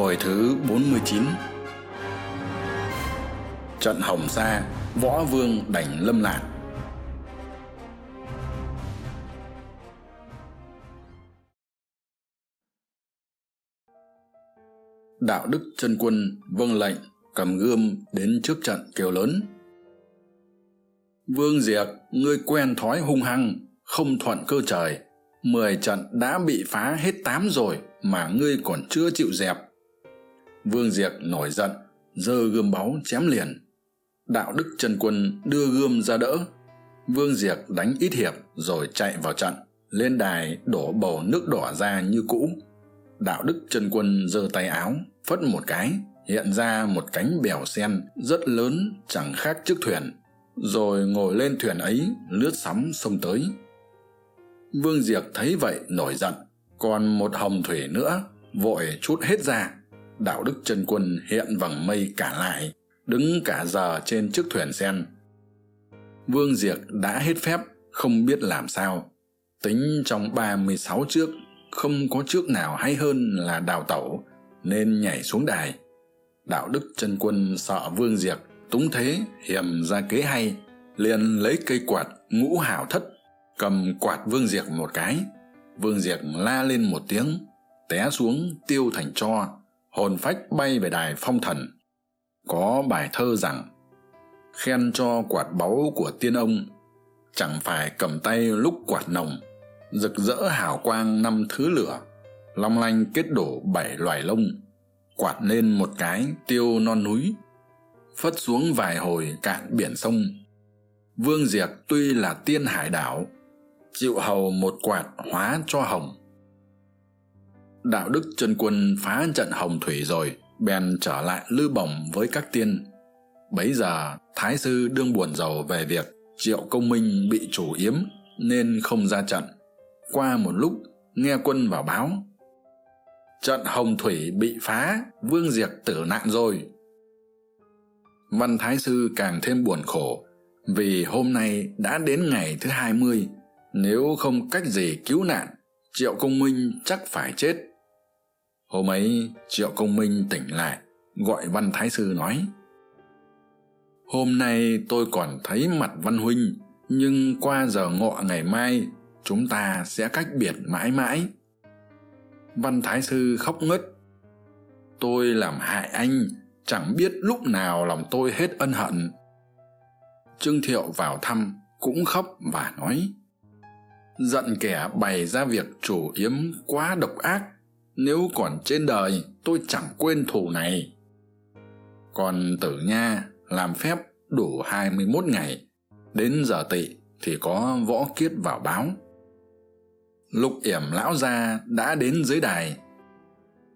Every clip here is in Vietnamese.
Hồi thứ 49 Trận Hồng Sa, Võ Vương đảnh lâm Lạc Đạo đức chân quân vâng lệnh cầm gươm đến trước trận kêu lớn. Vương diệt ngươi quen thói hung hăng không thuận cơ trời. Mười trận đã bị phá hết tám rồi mà ngươi còn chưa chịu dẹp vương Diệc nổi giận, giơ gươm báu chém liền. Đạo đức chân quân đưa gươm ra đỡ. Vương Diệc đánh ít hiệp rồi chạy vào trận, lên đài đổ bầu nước đỏ ra như cũ. Đạo đức chân quân giơ tay áo, phất một cái, hiện ra một cánh bèo sen rất lớn, chẳng khác chiếc thuyền. Rồi ngồi lên thuyền ấy, lướt sóng sông tới. Vương diệc thấy vậy nổi giận, còn một hồng thủy nữa, vội chút hết ra đạo đức chân quân hiện vầng mây cả lại, đứng cả giờ trên chiếc thuyền sen. Vương diệc đã hết phép, không biết làm sao. Tính trong ba mươi sáu trước, không có trước nào hay hơn là đào tẩu, nên nhảy xuống đài. Đạo đức chân quân sợ vương diệc túng thế hiềm ra kế hay, liền lấy cây quạt ngũ hảo thất, cầm quạt vương diệc một cái. Vương diệc la lên một tiếng, té xuống tiêu thành cho hồn phách bay về đài phong thần. Có bài thơ rằng, khen cho quạt báu của tiên ông, chẳng phải cầm tay lúc quạt nồng, rực rỡ hào quang năm thứ lửa, long lanh kết đổ bảy loài lông, quạt lên một cái tiêu non núi, phất xuống vài hồi cạn biển sông. Vương diệc tuy là tiên hải đảo, chịu hầu một quạt hóa cho hồng đạo đức chân quân phá trận hồng thủy rồi, bèn trở lại lư bổng với các tiên. Bấy giờ, thái sư đương buồn rầu về việc triệu công minh bị chủ yếm nên không ra trận. Qua một lúc, nghe quân vào báo, trận hồng thủy bị phá, vương diệt tử nạn rồi. Văn thái sư càng thêm buồn khổ, vì hôm nay đã đến ngày thứ hai mươi, nếu không cách gì cứu nạn, triệu công minh chắc phải chết hôm ấy, triệu công minh tỉnh lại, gọi văn thái sư nói. Hôm nay tôi còn thấy mặt văn huynh, nhưng qua giờ ngọ ngày mai, chúng ta sẽ cách biệt mãi mãi. Văn thái sư khóc ngất. Tôi làm hại anh, chẳng biết lúc nào lòng tôi hết ân hận. Trương thiệu vào thăm, cũng khóc và nói. Giận kẻ bày ra việc chủ yếm quá độc ác nếu còn trên đời, tôi chẳng quên thù này. Còn tử nha làm phép đủ hai mươi mốt ngày. Đến giờ tỵ thì có võ kiết vào báo. Lục yểm lão gia đã đến dưới đài.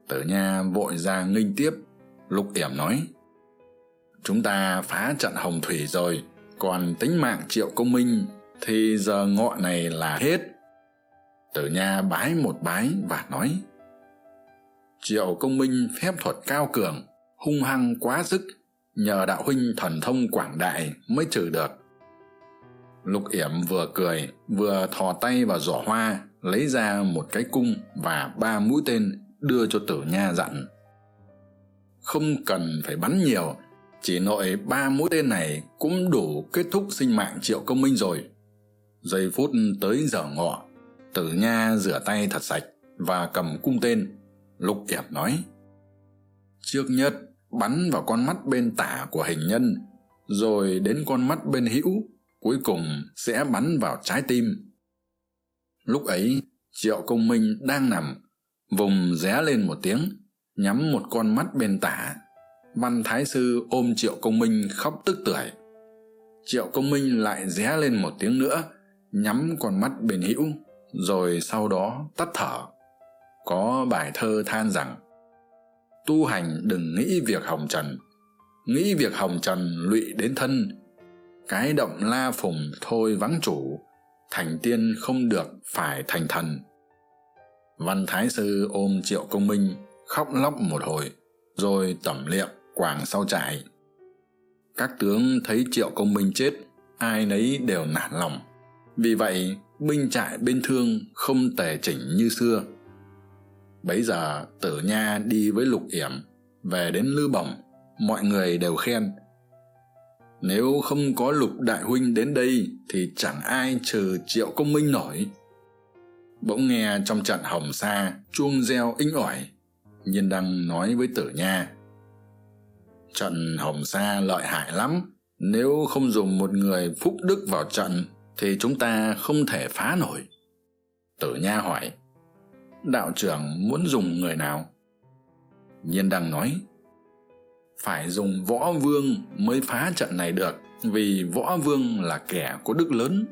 Tử nha vội ra nghênh tiếp. Lục yểm nói, chúng ta phá trận hồng thủy rồi, còn tính mạng triệu công minh thì giờ ngọ này là hết. Tử nha bái một bái và nói triệu công minh phép thuật cao cường, hung hăng quá sức, nhờ đạo huynh thần thông quảng đại mới trừ được. Lục yểm vừa cười, vừa thò tay vào giỏ hoa, lấy ra một cái cung và ba mũi tên đưa cho tử nha dặn. Không cần phải bắn nhiều, chỉ nội ba mũi tên này cũng đủ kết thúc sinh mạng triệu công minh rồi. Giây phút tới giờ ngọ, tử nha rửa tay thật sạch và cầm cung tên lục yểm nói, trước nhất, bắn vào con mắt bên tả của hình nhân, rồi đến con mắt bên hữu, cuối cùng sẽ bắn vào trái tim. Lúc ấy, triệu công minh đang nằm, vùng ré lên một tiếng, nhắm một con mắt bên tả. Văn thái sư ôm triệu công minh khóc tức tưởi. Triệu công minh lại ré lên một tiếng nữa, nhắm con mắt bên hữu, rồi sau đó tắt thở có bài thơ than rằng, tu hành đừng nghĩ việc hồng trần, nghĩ việc hồng trần lụy đến thân. Cái động la phùng thôi vắng chủ, thành tiên không được phải thành thần. Văn thái sư ôm triệu công minh, khóc lóc một hồi, rồi tẩm liệm quàng sau trại. Các tướng thấy triệu công minh chết, ai nấy đều nản lòng. Vì vậy, binh trại bên thương không tề chỉnh như xưa bấy giờ tử nha đi với lục yểm, về đến lư bổng, mọi người đều khen. Nếu không có lục đại huynh đến đây thì chẳng ai trừ triệu công minh nổi. Bỗng nghe trong trận hồng sa chuông reo inh ỏi, nhiên đăng nói với tử nha, trận hồng sa lợi hại lắm, nếu không dùng một người phúc đức vào trận thì chúng ta không thể phá nổi. Tử nha hỏi đạo trưởng muốn dùng người nào? Nhiên đăng nói, phải dùng võ vương mới phá trận này được, vì võ vương là kẻ có đức lớn.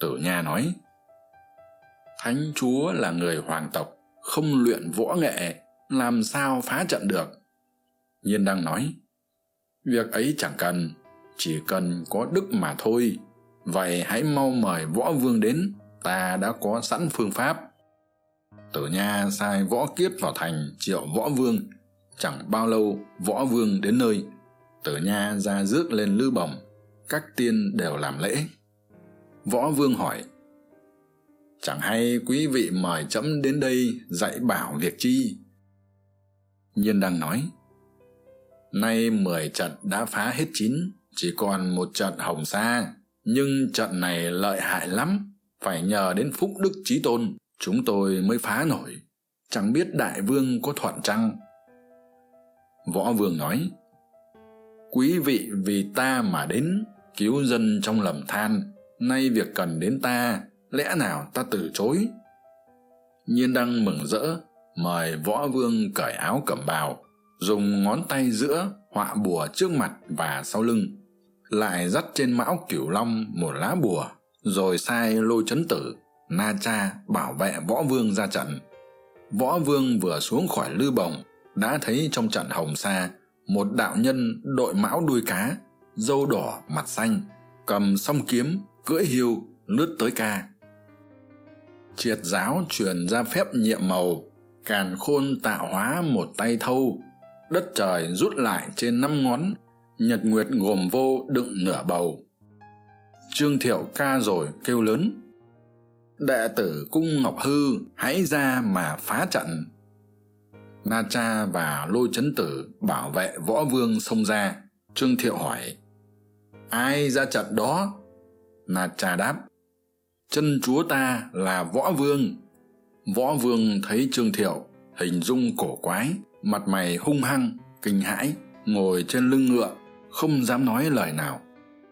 Tử nha nói, thánh chúa là người hoàng tộc, không luyện võ nghệ, làm sao phá trận được? Nhiên đăng nói, việc ấy chẳng cần, chỉ cần có đức mà thôi. Vậy hãy mau mời võ vương đến, ta đã có sẵn phương pháp tử nha sai võ kiết vào thành triệu võ vương. Chẳng bao lâu, võ vương đến nơi. Tử nha ra rước lên lư bồng các tiên đều làm lễ. Võ vương hỏi, chẳng hay quý vị mời trẫm đến đây dạy bảo việc chi? Nhiên đăng nói, nay mười trận đã phá hết chín, chỉ còn một trận hồng sa. Nhưng trận này lợi hại lắm, phải nhờ đến phúc đức trí tôn chúng tôi mới phá nổi. Chẳng biết đại vương có thuận chăng? Võ vương nói, quý vị vì ta mà đến, cứu dân trong lầm than. Nay việc cần đến ta, lẽ nào ta từ chối? Nhiên đăng mừng rỡ, mời võ vương cởi áo cẩm bào, dùng ngón tay giữa, họa bùa trước mặt và sau lưng, lại dắt trên mão cửu long một lá bùa, rồi sai lôi chấn tử na cha bảo vệ võ vương ra trận. Võ vương vừa xuống khỏi lư bồng đã thấy trong trận hồng sa, một đạo nhân đội mão đuôi cá, dâu đỏ mặt xanh, cầm song kiếm, cưỡi hiu, lướt tới ca. Triệt giáo truyền ra phép nhiệm màu, càn khôn tạo hóa một tay thâu, đất trời rút lại trên năm ngón, nhật nguyệt gồm vô đựng nửa bầu. Trương thiệu ca rồi kêu lớn đệ tử cung ngọc hư, hãy ra mà phá trận. Na cha và lôi chấn tử bảo vệ võ vương xông ra. Trương thiệu hỏi, ai ra trận đó? Na cha đáp, chân chúa ta là võ vương. Võ vương thấy trương thiệu, hình dung cổ quái, mặt mày hung hăng, kinh hãi, ngồi trên lưng ngựa, không dám nói lời nào.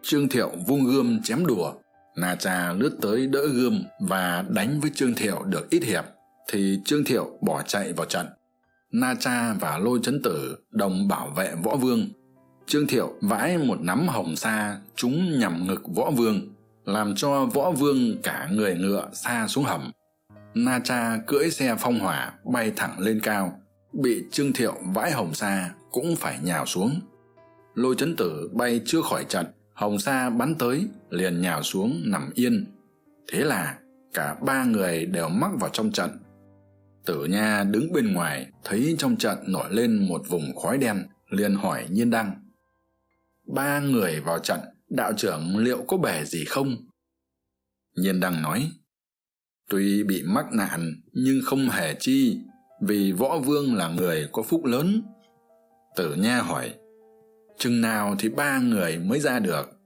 Trương thiệu vung gươm chém đùa na cha lướt tới đỡ gươm và đánh với trương thiệu được ít hiệp, thì trương thiệu bỏ chạy vào trận. Na cha và lôi Trấn tử đồng bảo vệ võ vương. Trương thiệu vãi một nắm hồng sa chúng nhằm ngực võ vương, làm cho võ vương cả người ngựa xa xuống hầm. Na cha cưỡi xe phong hỏa bay thẳng lên cao, bị trương thiệu vãi hồng sa cũng phải nhào xuống. Lôi Trấn tử bay chưa khỏi trận hồng sa bắn tới, liền nhào xuống nằm yên. Thế là cả ba người đều mắc vào trong trận. Tử nha đứng bên ngoài, thấy trong trận nổi lên một vùng khói đen, liền hỏi nhiên đăng. Ba người vào trận, đạo trưởng liệu có bể gì không? Nhiên đăng nói. Tuy bị mắc nạn, nhưng không hề chi, vì võ vương là người có phúc lớn. Tử nha hỏi chừng nào thì ba người mới ra được?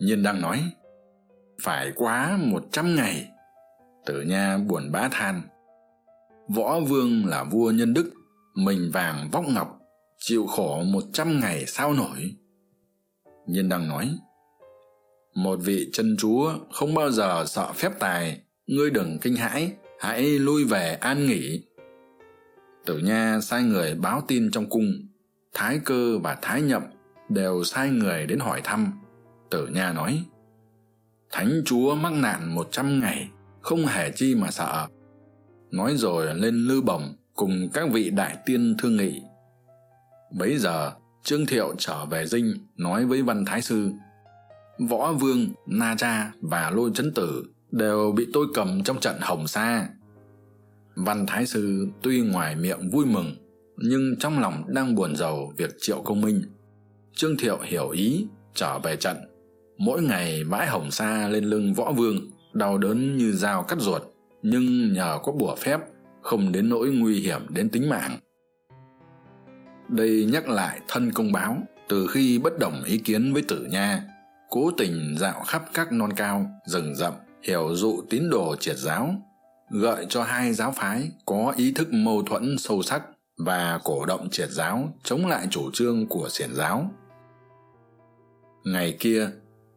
Nhiên đăng nói, phải quá một trăm ngày. Tử nha buồn bã than, võ vương là vua nhân đức, mình vàng vóc ngọc, chịu khổ một trăm ngày sao nổi? Nhiên đăng nói, một vị chân chúa không bao giờ sợ phép tài, ngươi đừng kinh hãi, hãy lui về an nghỉ. Tử nha sai người báo tin trong cung thái cơ và thái nhậm đều sai người đến hỏi thăm. Tử nha nói, thánh chúa mắc nạn một trăm ngày, không hề chi mà sợ. Nói rồi lên lư bổng cùng các vị đại tiên thương nghị. Bấy giờ, trương thiệu trở về dinh nói với văn thái sư, võ vương, na cha và lôi Trấn tử đều bị tôi cầm trong trận hồng sa. Văn thái sư tuy ngoài miệng vui mừng nhưng trong lòng đang buồn rầu việc triệu công minh. Trương thiệu hiểu ý, trở về trận. Mỗi ngày vãi hồng sa lên lưng võ vương, đau đớn như dao cắt ruột. Nhưng nhờ có bùa phép, không đến nỗi nguy hiểm đến tính mạng. Đây nhắc lại thân công báo, từ khi bất đồng ý kiến với tử nha, cố tình dạo khắp các non cao, rừng rậm, hiểu dụ tín đồ triệt giáo, gợi cho hai giáo phái có ý thức mâu thuẫn sâu sắc và cổ động triệt giáo chống lại chủ trương của xiển giáo. Ngày kia,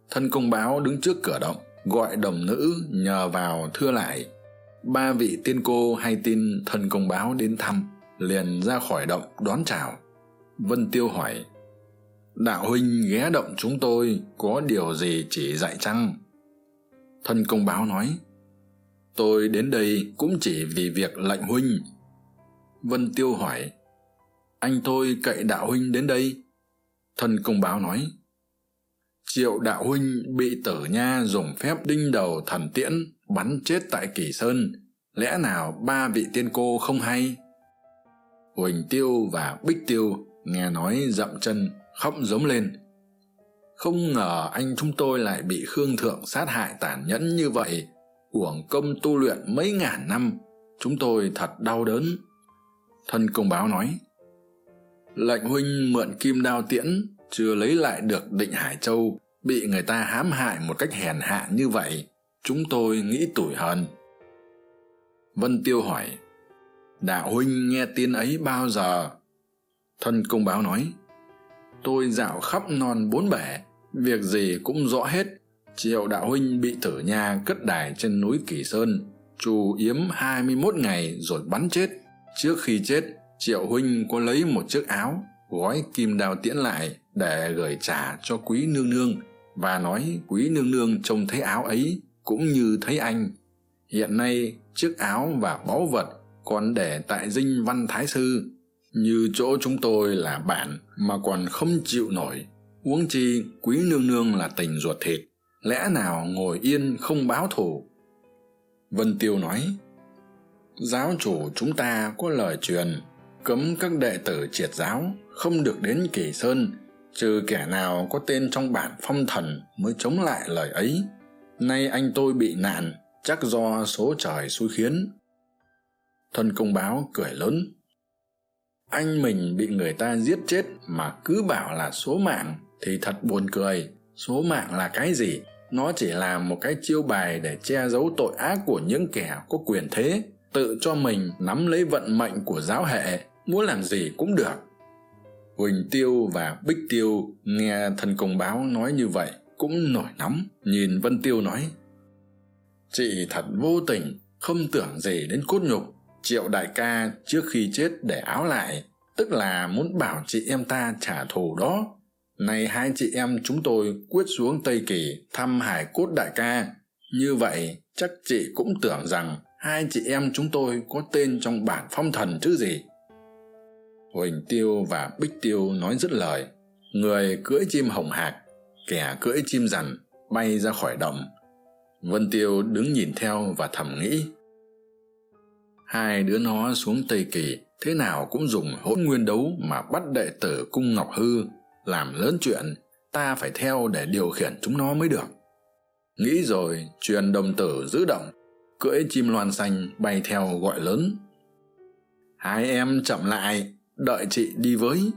thân công báo đứng trước cửa động, gọi đồng nữ nhờ vào thưa lại. Ba vị tiên cô hay tin thân công báo đến thăm, liền ra khỏi động đón chào. Vân tiêu hỏi, đạo huynh ghé động chúng tôi có điều gì chỉ dạy chăng? Thân công báo nói, tôi đến đây cũng chỉ vì việc lệnh huynh vân tiêu hỏi, anh thôi cậy đạo huynh đến đây? Thân công báo nói, triệu đạo huynh bị tử nha dùng phép đinh đầu thần tiễn, bắn chết tại kỳ sơn. Lẽ nào ba vị tiên cô không hay? Huỳnh tiêu và bích tiêu nghe nói dậm chân, khóc giống lên. Không ngờ anh chúng tôi lại bị khương thượng sát hại tàn nhẫn như vậy, uổng công tu luyện mấy ngàn năm. Chúng tôi thật đau đớn thân công báo nói, lệnh huynh mượn kim đao tiễn, chưa lấy lại được định hải châu, bị người ta hãm hại một cách hèn hạ như vậy, chúng tôi nghĩ tủi hờn. Vân tiêu hỏi, đạo huynh nghe tin ấy bao giờ? Thân công báo nói, tôi dạo khắp non bốn bể, việc gì cũng rõ hết. Triệu đạo huynh bị tử nha cất đài trên núi kỳ sơn trù yếm hai mươi mốt ngày rồi bắn chết trước khi chết, triệu huynh có lấy một chiếc áo, gói kim đào tiễn lại để gửi trả cho quý nương nương và nói quý nương nương trông thấy áo ấy cũng như thấy anh. Hiện nay, chiếc áo và báu vật còn để tại dinh văn thái sư. Như chỗ chúng tôi là bạn mà còn không chịu nổi. Huống chi quý nương nương là tình ruột thịt, lẽ nào ngồi yên không báo thù? Vân tiêu nói giáo chủ chúng ta có lời truyền, cấm các đệ tử triệt giáo, không được đến kỳ sơn, trừ kẻ nào có tên trong bản phong thần mới chống lại lời ấy. Nay anh tôi bị nạn, chắc do số trời xui khiến. Thân công báo cười lớn. Anh mình bị người ta giết chết mà cứ bảo là số mạng thì thật buồn cười. Số mạng là cái gì? Nó chỉ là một cái chiêu bài để che giấu tội ác của những kẻ có quyền thế tự cho mình nắm lấy vận mệnh của giáo hệ, muốn làm gì cũng được. Huỳnh tiêu và bích tiêu nghe thần công báo nói như vậy cũng nổi nóng, nhìn vân tiêu nói, chị thật vô tình, không tưởng gì đến cốt nhục. Triệu đại ca trước khi chết để áo lại, tức là muốn bảo chị em ta trả thù đó. Nay hai chị em chúng tôi quyết xuống tây kỳ thăm hải cốt đại ca. Như vậy, chắc chị cũng tưởng rằng hai chị em chúng tôi có tên trong bản phong thần chứ gì? Huỳnh tiêu và bích tiêu nói dứt lời. Người cưỡi chim hồng hạc, kẻ cưỡi chim rằn bay ra khỏi động vân tiêu đứng nhìn theo và thầm nghĩ. Hai đứa nó xuống tây kỳ, thế nào cũng dùng hỗn nguyên đấu mà bắt đệ tử cung ngọc hư làm lớn chuyện. Ta phải theo để điều khiển chúng nó mới được. Nghĩ rồi, truyền đồng tử giữ động cưỡi chim loan xanh bay theo gọi lớn. Hai em chậm lại, đợi chị đi với.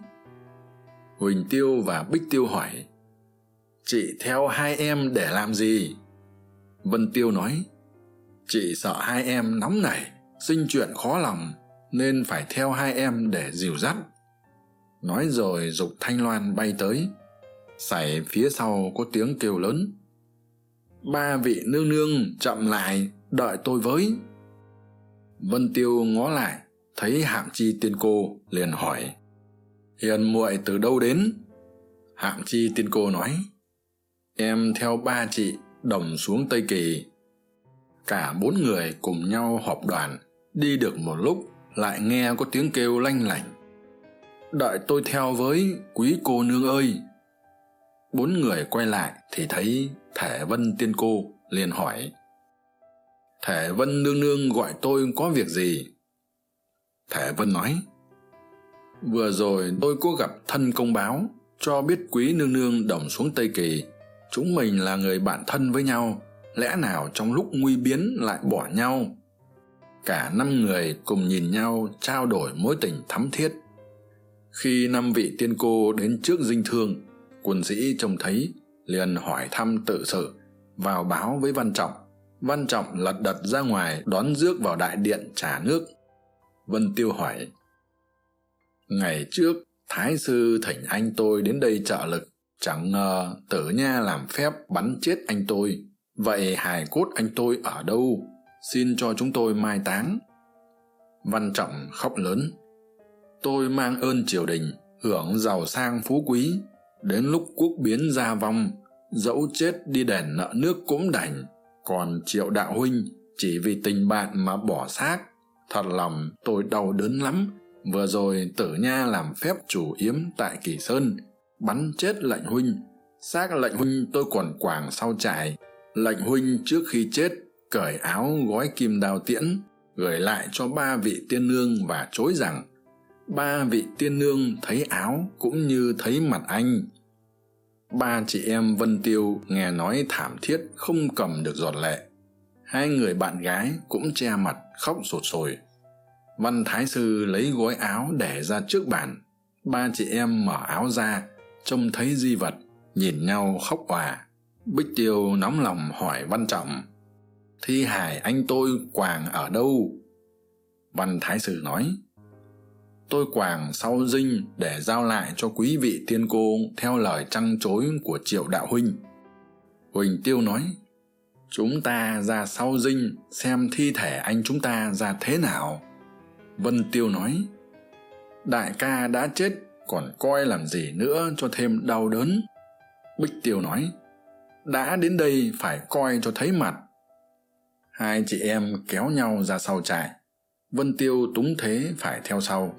Huỳnh tiêu và bích tiêu hỏi, chị theo hai em để làm gì? Vân tiêu nói, chị sợ hai em nóng nảy, sinh chuyện khó lòng, nên phải theo hai em để dìu dắt. Nói rồi g ụ c thanh loan bay tới. Sảy phía sau có tiếng kêu lớn, ba vị nương nương chậm lại đợi tôi với. Vân tiêu ngó lại, thấy hạng chi tiên cô liền hỏi hiền muội từ đâu đến? Hạng chi tiên cô nói, em theo ba chị đồng xuống tây kỳ. Cả bốn người cùng nhau họp đoàn, đi được một lúc lại nghe có tiếng kêu lanh lảnh. Đợi tôi theo với, quý cô nương ơi. Bốn người quay lại thì thấy thể vân tiên cô liền hỏi thể vân nương nương gọi tôi có việc gì? Thể vân nói, vừa rồi tôi có gặp thân công báo, cho biết quý nương nương đồng xuống tây kỳ. Chúng mình là người bạn thân với nhau, lẽ nào trong lúc nguy biến lại bỏ nhau? Cả năm người cùng nhìn nhau trao đổi mối tình thắm thiết. Khi năm vị tiên cô đến trước dinh thương, quân sĩ trông thấy liền hỏi thăm tự sự, vào báo với văn trọng văn trọng lật đật ra ngoài đón rước vào đại điện trả nước. Vân tiêu hỏi, ngày trước, thái sư thỉnh anh tôi đến đây trợ lực, chẳng ngờ tử nha làm phép bắn chết anh tôi. Vậy hài cốt anh tôi ở đâu? Xin cho chúng tôi mai táng. Văn trọng khóc lớn, tôi mang ơn triều đình, hưởng giàu sang phú quý. Đến lúc quốc biến gia vong, dẫu chết đi đền nợ nước cũng đành còn triệu đạo huynh chỉ vì tình bạn mà bỏ xác. Thật lòng, tôi đau đớn lắm. Vừa rồi tử nha làm phép chủ yếm tại kỳ sơn, bắn chết lệnh huynh. Xác lệnh huynh tôi còn quàng sau trại. Lệnh huynh trước khi chết, cởi áo gói kim đao tiễn, gửi lại cho ba vị tiên nương và chối rằng. Ba vị tiên nương thấy áo cũng như thấy mặt anh ba chị em vân tiêu nghe nói thảm thiết, không cầm được giọt lệ. Hai người bạn gái cũng che mặt, khóc sột sùi văn thái sư lấy gói áo để ra trước bàn. Ba chị em mở áo ra, trông thấy di vật, nhìn nhau khóc òa. Bích tiêu nóng lòng hỏi văn trọng, thi hài anh tôi quàng ở đâu? Văn thái sư nói tôi quàng sau dinh để giao lại cho quý vị tiên cô theo lời trăng chối của triệu đạo huynh. Huỳnh tiêu nói, chúng ta ra sau dinh xem thi thể anh chúng ta ra thế nào. Vân tiêu nói, đại ca đã chết, còn coi làm gì nữa cho thêm đau đớn? Bích tiêu nói, đã đến đây phải coi cho thấy mặt. Hai chị em kéo nhau ra sau trại. Vân tiêu túng thế phải theo sau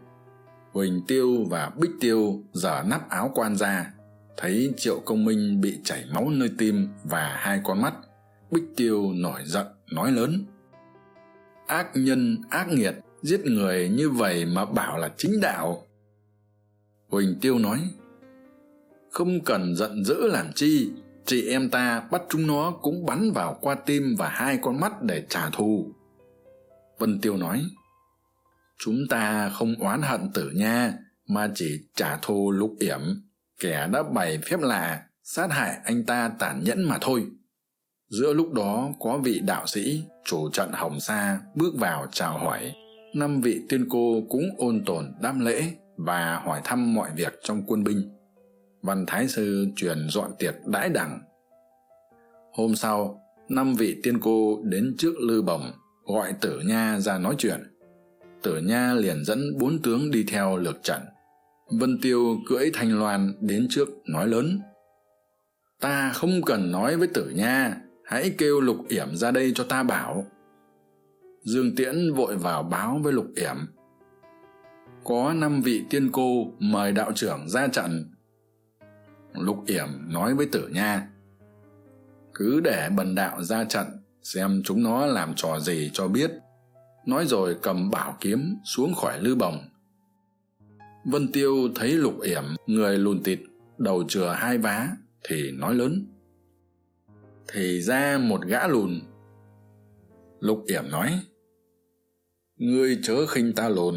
huỳnh tiêu và bích tiêu giở nắp áo quan ra. Thấy triệu công minh bị chảy máu nơi tim và hai con mắt, bích tiêu nổi giận, nói lớn. Ác nhân, ác nghiệt, giết người như vậy mà bảo là chính đạo. Huỳnh tiêu nói, không cần giận dữ làm chi, chị em ta bắt chúng nó cũng bắn vào qua tim và hai con mắt để trả thù. Vân tiêu nói chúng ta không oán hận tử nha, mà chỉ trả thù lục yểm. Kẻ đã bày phép lạ, sát hại anh ta tàn nhẫn mà thôi. Giữa lúc đó, có vị đạo sĩ, chủ trận hồng sa, bước vào chào hỏi. Năm vị tiên cô cũng ôn tồn đam lễ và hỏi thăm mọi việc trong quân binh. Văn thái sư truyền dọn tiệc đãi đẳng. Hôm sau, năm vị tiên cô đến trước lư bồng, gọi tử nha ra nói chuyện tử nha liền dẫn bốn tướng đi theo lược trận. Vân tiêu cưỡi thanh loan đến trước nói lớn, ta không cần nói với tử nha, hãy kêu lục yểm ra đây cho ta bảo. Dương tiễn vội vào báo với lục yểm, có năm vị tiên cô mời đạo trưởng ra trận. Lục yểm nói với tử nha, cứ để bần đạo ra trận, xem chúng nó làm trò gì cho biết nói rồi cầm bảo kiếm xuống khỏi lư bồng. Vân tiêu thấy lục yểm, người lùn tịt, đầu chừa hai vá, thì nói lớn. Thì ra một gã lùn. Lục yểm nói, ngươi chớ khinh ta lùn.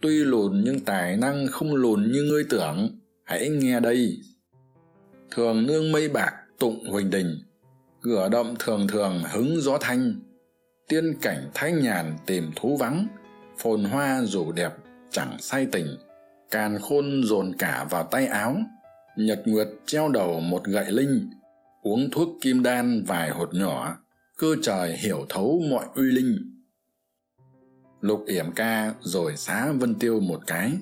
Tuy lùn nhưng tài năng không lùn như ngươi tưởng. Hãy nghe đây. Thường nương mây bạc tụng huỳnh đình. Cửa động thường thường hứng gió thanh tiên cảnh thanh nhàn tìm thú vắng, phồn hoa dù đẹp chẳng say tình, càn khôn dồn cả vào tay áo, nhật nguyệt treo đầu một gậy linh, uống thuốc kim đan vài hột nhỏ, cơ trời hiểu thấu mọi uy linh. Lục yểm ca rồi xá vân tiêu một cái,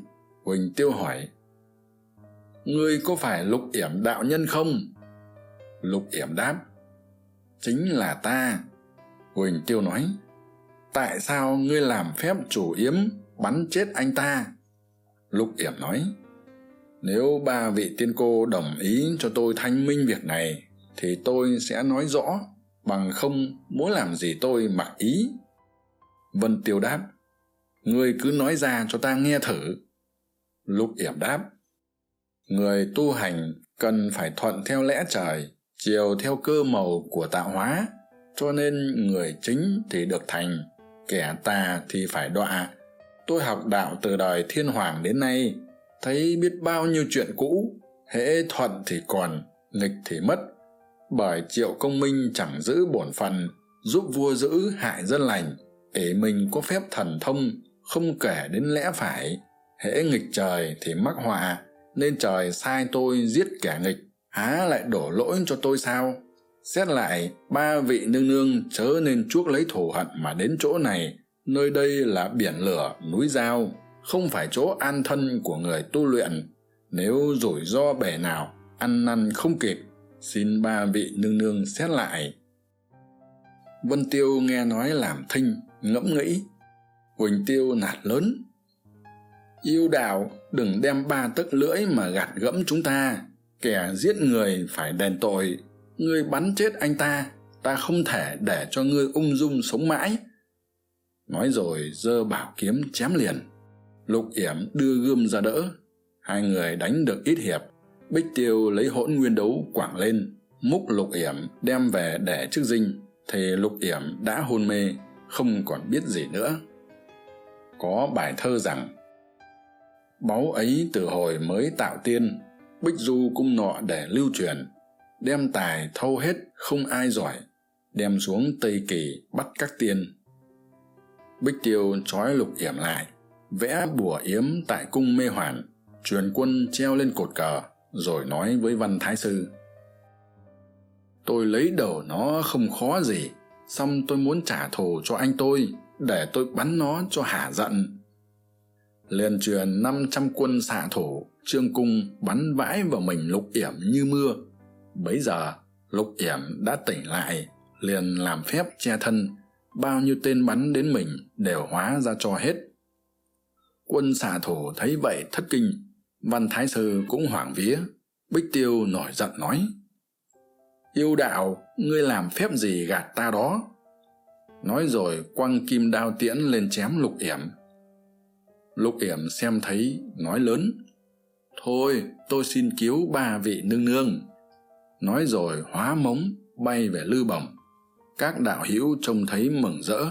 huỳnh tiêu hỏi, ngươi có phải lục yểm đạo nhân không? Lục yểm đáp, chính là ta huỳnh tiêu nói, tại sao ngươi làm phép chủ yếm bắn chết anh ta? Lục yểm nói, nếu ba vị tiên cô đồng ý cho tôi thanh minh việc này, thì tôi sẽ nói rõ, bằng không muốn làm gì tôi mặc ý. Vân tiêu đáp, ngươi cứ nói ra cho ta nghe thử. Lục yểm đáp, người tu hành cần phải thuận theo lẽ trời, chiều theo cơ màu của tạo hóa cho nên người chính thì được thành, kẻ tà thì phải đọa. Tôi học đạo từ đời thiên hoàng đến nay, thấy biết bao nhiêu chuyện cũ, hễ thuận thì còn, nghịch thì mất. Bởi triệu công minh chẳng giữ bổn phận, giúp vua giữ hại dân lành, ể mình có phép thần thông, không kể đến lẽ phải. Hễ nghịch trời thì mắc họa, nên trời sai tôi giết kẻ nghịch, há lại đổ lỗi cho tôi sao? Xét lại, ba vị nương nương chớ nên chuốc lấy thù hận mà đến chỗ này. Nơi đây là biển lửa, núi dao không phải chỗ an thân của người tu luyện. Nếu rủi ro bể nào, ăn năn không kịp. Xin ba vị nương nương xét lại. Vân tiêu nghe nói làm thinh, ngẫm nghĩ. Huỳnh tiêu nạt lớn. Yêu đạo, đừng đem ba tấc lưỡi mà gạt gẫm chúng ta. Kẻ giết người phải đền tội ngươi bắn chết anh ta ta không thể để cho ngươi ung dung sống mãi. Nói rồi, giơ bảo kiếm chém liền. Lục yểm đưa gươm ra đỡ. Hai người đánh được ít hiệp. Bích tiêu lấy hỗn nguyên đấu quảng lên. Múc lục yểm đem về để trước dinh. Thì lục yểm đã hôn mê, không còn biết gì nữa. Có bài thơ rằng, báu ấy từ hồi mới tạo tiên, bích du cung nọ để lưu truyền đem tài thâu hết không ai giỏi, đem xuống tây kỳ bắt các tiên. Bích tiêu trói lục yểm lại, vẽ bùa yếm tại cung mê hoàn, truyền quân treo lên cột cờ, rồi nói với văn thái sư, tôi lấy đầu nó không khó gì, xong tôi muốn trả thù cho anh tôi, để tôi bắn nó cho hả giận. Liền truyền năm trăm quân xạ thủ, trương cung bắn vãi vào mình lục yểm như mưa bấy giờ, lục yểm đã tỉnh lại, liền làm phép che thân. Bao nhiêu tên bắn đến mình đều hóa ra cho hết. Quân xạ thủ thấy vậy thất kinh. Văn thái sư cũng hoảng vía. Bích tiêu nổi giận nói, yêu đạo, ngươi làm phép gì gạt ta đó? Nói rồi, quăng kim đao tiễn lên chém lục yểm lục yểm xem thấy, nói lớn, thôi, tôi xin cứu ba vị nương nương nói rồi hóa mống bay về lư bổng các đạo hữu trông thấy mừng rỡ,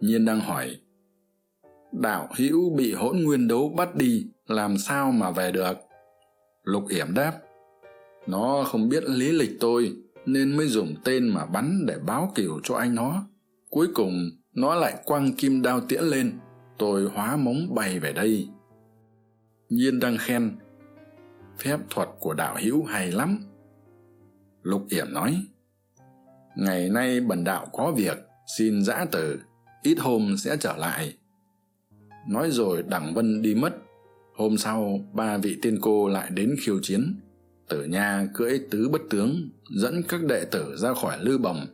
nhiên đang hỏi, đạo hữu bị hỗn nguyên đấu bắt đi, làm sao mà về được? Lục yểm đáp, nó không biết lý lịch tôi, nên mới dùng tên mà bắn để báo cừu cho anh nó. Cuối cùng, nó lại quăng kim đao tiễn lên. Tôi hóa móng bay về đây. Nhiên đang khen, phép thuật của đạo hữu hay lắm lục yểm nói, ngày nay bần đạo có việc, xin giã từ ít hôm sẽ trở lại. Nói rồi đặng vân đi mất. Hôm sau, ba vị tiên cô lại đến khiêu chiến. Tử nha cưỡi tứ bất tướng, dẫn các đệ tử ra khỏi lư bồng.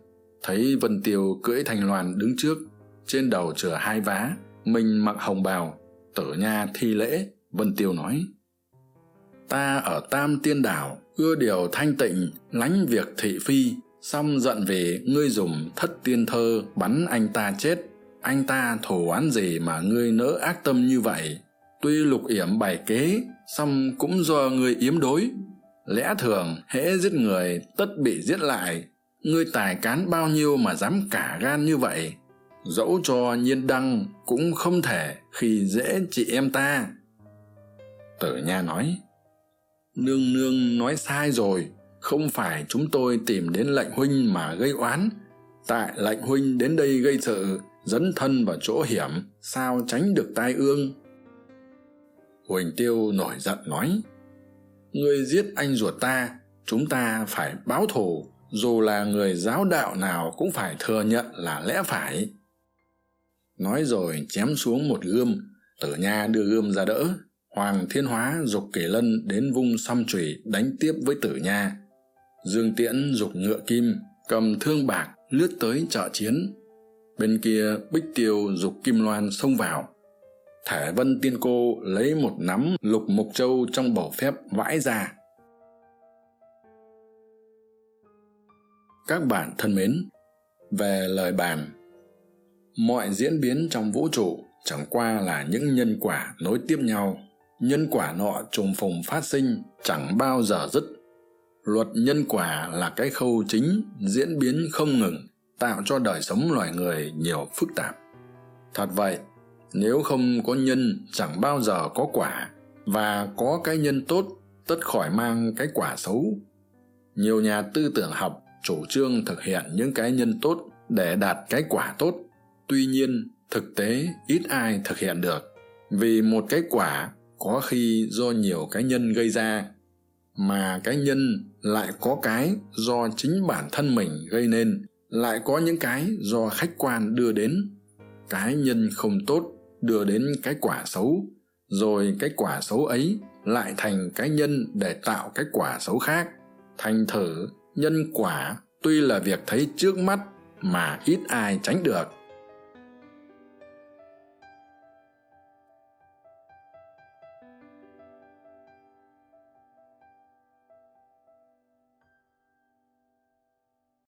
Thấy vân tiêu cưỡi thành loan đứng trước, trên đầu chừa hai vá, mình mặc hồng bào. Tử nha thi lễ, vân tiêu nói, ta ở tam tiên đảo ưa điều thanh tịnh, lánh việc thị phi, xong giận vì ngươi dùng thất tiên thơ, bắn anh ta chết. Anh ta thù oán gì mà ngươi nỡ ác tâm như vậy? Tuy lục yểm bày kế song cũng do ngươi yếm đối. Lẽ thường, hễ giết người, tất bị giết lại. Ngươi tài cán bao nhiêu mà dám cả gan như vậy? Dẫu cho nhiên đăng, cũng không thể khi dễ chị em ta. Tử nha nói nương nương nói sai rồi, không phải chúng tôi tìm đến lệnh huynh mà gây oán. Tại lệnh huynh đến đây gây sự, dấn thân vào chỗ hiểm, sao tránh được tai ương? Huỳnh tiêu nổi giận nói, ngươi giết anh ruột ta, chúng ta phải báo thù, dù là người giáo đạo nào cũng phải thừa nhận là lẽ phải. Nói rồi chém xuống một gươm tử nha đưa gươm ra đỡ hoàng thiên hóa dục kỷ lân đến vung xăm chùy đánh tiếp với tử nha. Dương tiễn dục ngựa kim cầm thương bạc lướt tới trợ chiến. Bên kia, bích tiêu dục kim loan xông vào. Thể vân tiên cô lấy một nắm lục mục châu trong bầu phép vãi ra. Các bạn thân mến, về lời bàn. Mọi diễn biến trong vũ trụ chẳng qua là những nhân quả nối tiếp nhau nhân quả nọ trùng phùng phát sinh chẳng bao giờ dứt. Luật nhân quả là cái khâu chính diễn biến không ngừng, tạo cho đời sống loài người nhiều phức tạp. Thật vậy, nếu không có nhân chẳng bao giờ có quả, và có cái nhân tốt, tất khỏi mang cái quả xấu. Nhiều nhà tư tưởng học chủ trương thực hiện những cái nhân tốt để đạt cái quả tốt. Tuy nhiên, thực tế ít ai thực hiện được, vì một cái quả có khi do nhiều cái nhân gây ra, mà cái nhân lại có cái do chính bản thân mình gây nên, lại có những cái do khách quan đưa đến. Cái nhân không tốt đưa đến cái quả xấu, rồi cái quả xấu ấy lại thành cái nhân để tạo cái quả xấu khác. Thành thử, nhân quả tuy là việc thấy trước mắt mà ít ai tránh được.